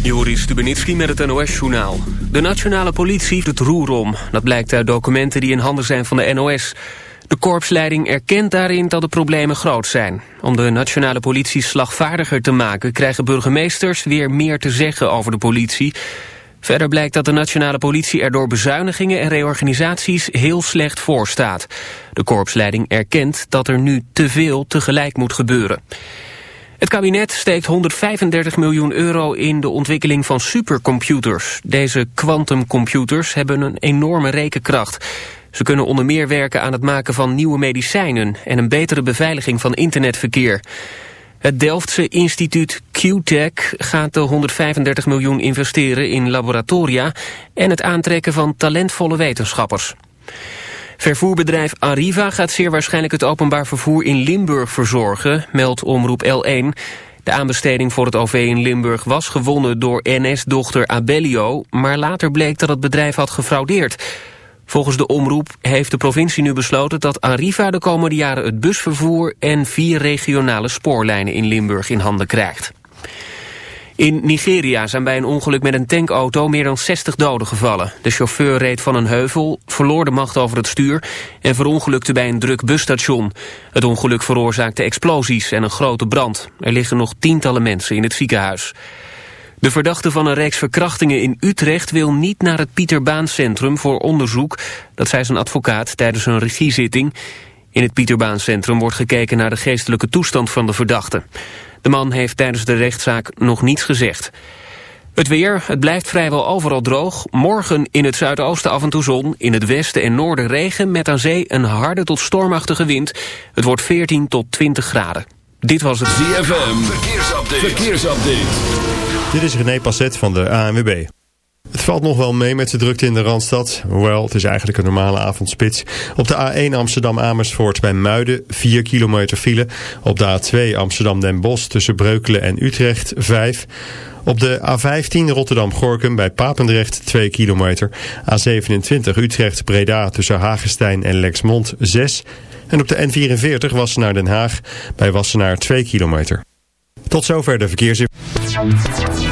Joris Stubenitski met het NOS-journaal. De nationale politie het roer om. Dat blijkt uit documenten die in handen zijn van de NOS. De korpsleiding erkent daarin dat de problemen groot zijn. Om de nationale politie slagvaardiger te maken... krijgen burgemeesters weer meer te zeggen over de politie. Verder blijkt dat de nationale politie er door bezuinigingen en reorganisaties heel slecht voor staat. De korpsleiding erkent dat er nu te veel tegelijk moet gebeuren. Het kabinet steekt 135 miljoen euro in de ontwikkeling van supercomputers. Deze quantumcomputers hebben een enorme rekenkracht. Ze kunnen onder meer werken aan het maken van nieuwe medicijnen... en een betere beveiliging van internetverkeer. Het Delftse instituut QTech gaat de 135 miljoen investeren in laboratoria... en het aantrekken van talentvolle wetenschappers. Vervoerbedrijf Arriva gaat zeer waarschijnlijk het openbaar vervoer in Limburg verzorgen, meldt Omroep L1. De aanbesteding voor het OV in Limburg was gewonnen door NS-dochter Abellio, maar later bleek dat het bedrijf had gefraudeerd. Volgens de omroep heeft de provincie nu besloten dat Arriva de komende jaren het busvervoer en vier regionale spoorlijnen in Limburg in handen krijgt. In Nigeria zijn bij een ongeluk met een tankauto meer dan 60 doden gevallen. De chauffeur reed van een heuvel, verloor de macht over het stuur... en verongelukte bij een druk busstation. Het ongeluk veroorzaakte explosies en een grote brand. Er liggen nog tientallen mensen in het ziekenhuis. De verdachte van een reeks verkrachtingen in Utrecht wil niet naar het Pieterbaancentrum voor onderzoek. Dat zei zijn advocaat tijdens een regiezitting. In het Pieterbaancentrum wordt gekeken naar de geestelijke toestand van de verdachte. De man heeft tijdens de rechtszaak nog niets gezegd. Het weer, het blijft vrijwel overal droog. Morgen in het zuidoosten af en toe zon. In het westen en noorden regen met aan zee een harde tot stormachtige wind. Het wordt 14 tot 20 graden. Dit was het ZFM. Verkeersupdate. Verkeersupdate. Dit is René Passet van de ANWB. Het valt nog wel mee met de drukte in de Randstad. Hoewel, het is eigenlijk een normale avondspits. Op de A1 Amsterdam-Amersfoort bij Muiden 4 kilometer file. Op de A2 Amsterdam-Den Bosch tussen Breukelen en Utrecht 5. Op de A15 Rotterdam-Gorkum bij Papendrecht 2 kilometer. A27 Utrecht-Breda tussen Hagestein en Lexmond 6. En op de N44 Wassenaar Den Haag bij Wassenaar 2 kilometer. Tot zover de verkeersinformatie.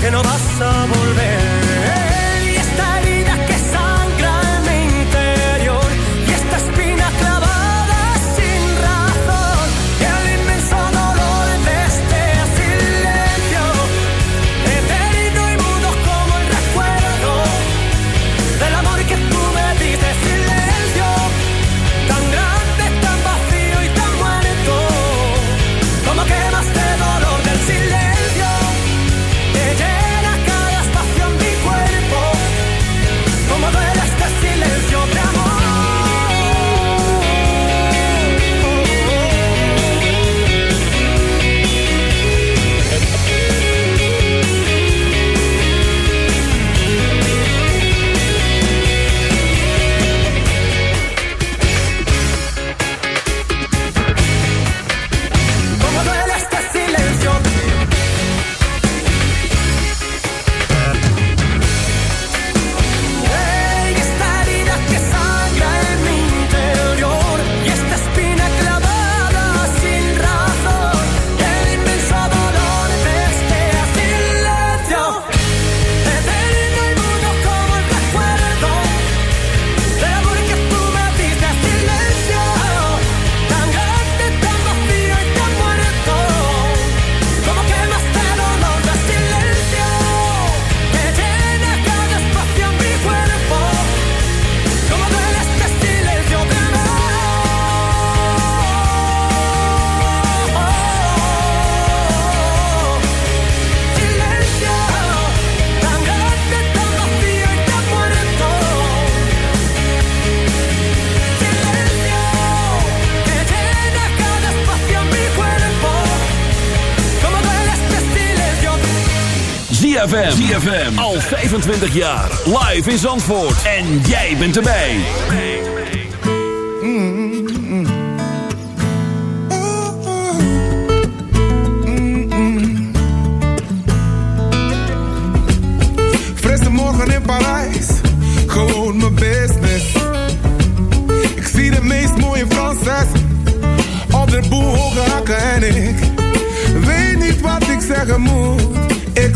Que no vas a volver. ZFM. ZFM. Al 25 jaar. Live in Zandvoort. En jij bent erbij. Frisse morgen in Parijs, gewoon mijn business. Ik zie de meest mooie Franses op de boel hoge en ik weet niet wat ik zeggen moet.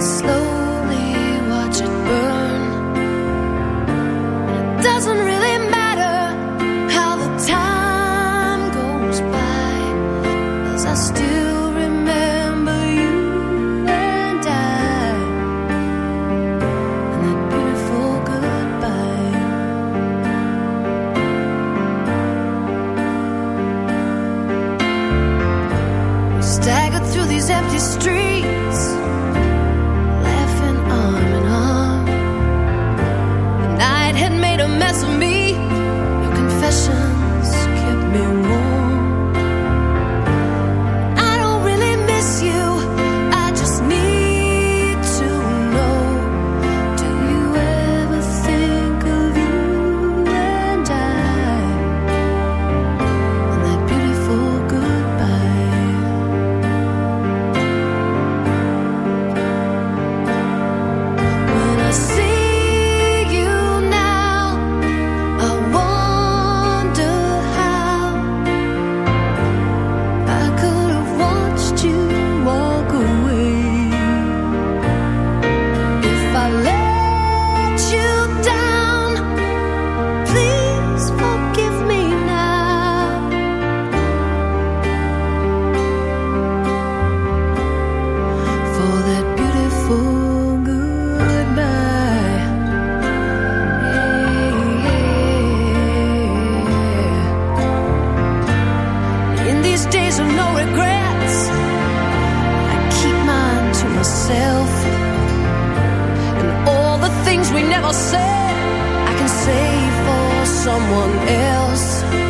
slowly watch it burn. else.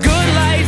good life.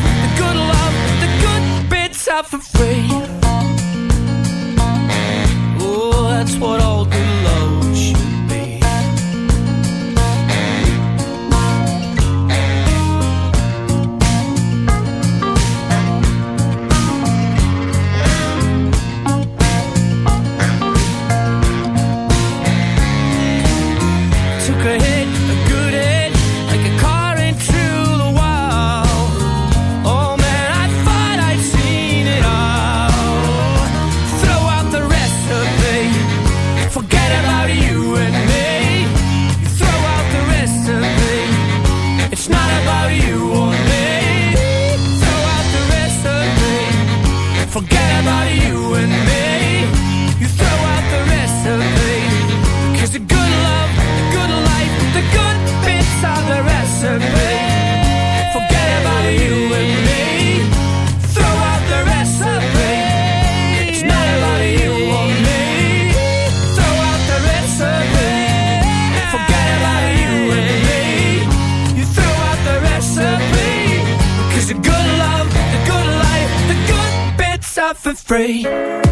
Free.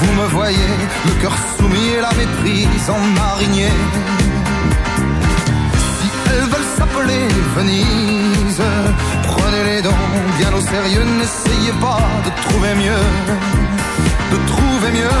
Vous me voyez, le cœur soumis et la méprise en marinier. Si elles veulent s'appeler Venise, prenez-les donc bien au sérieux. N'essayez pas de trouver mieux, de trouver mieux,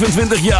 25 jaar.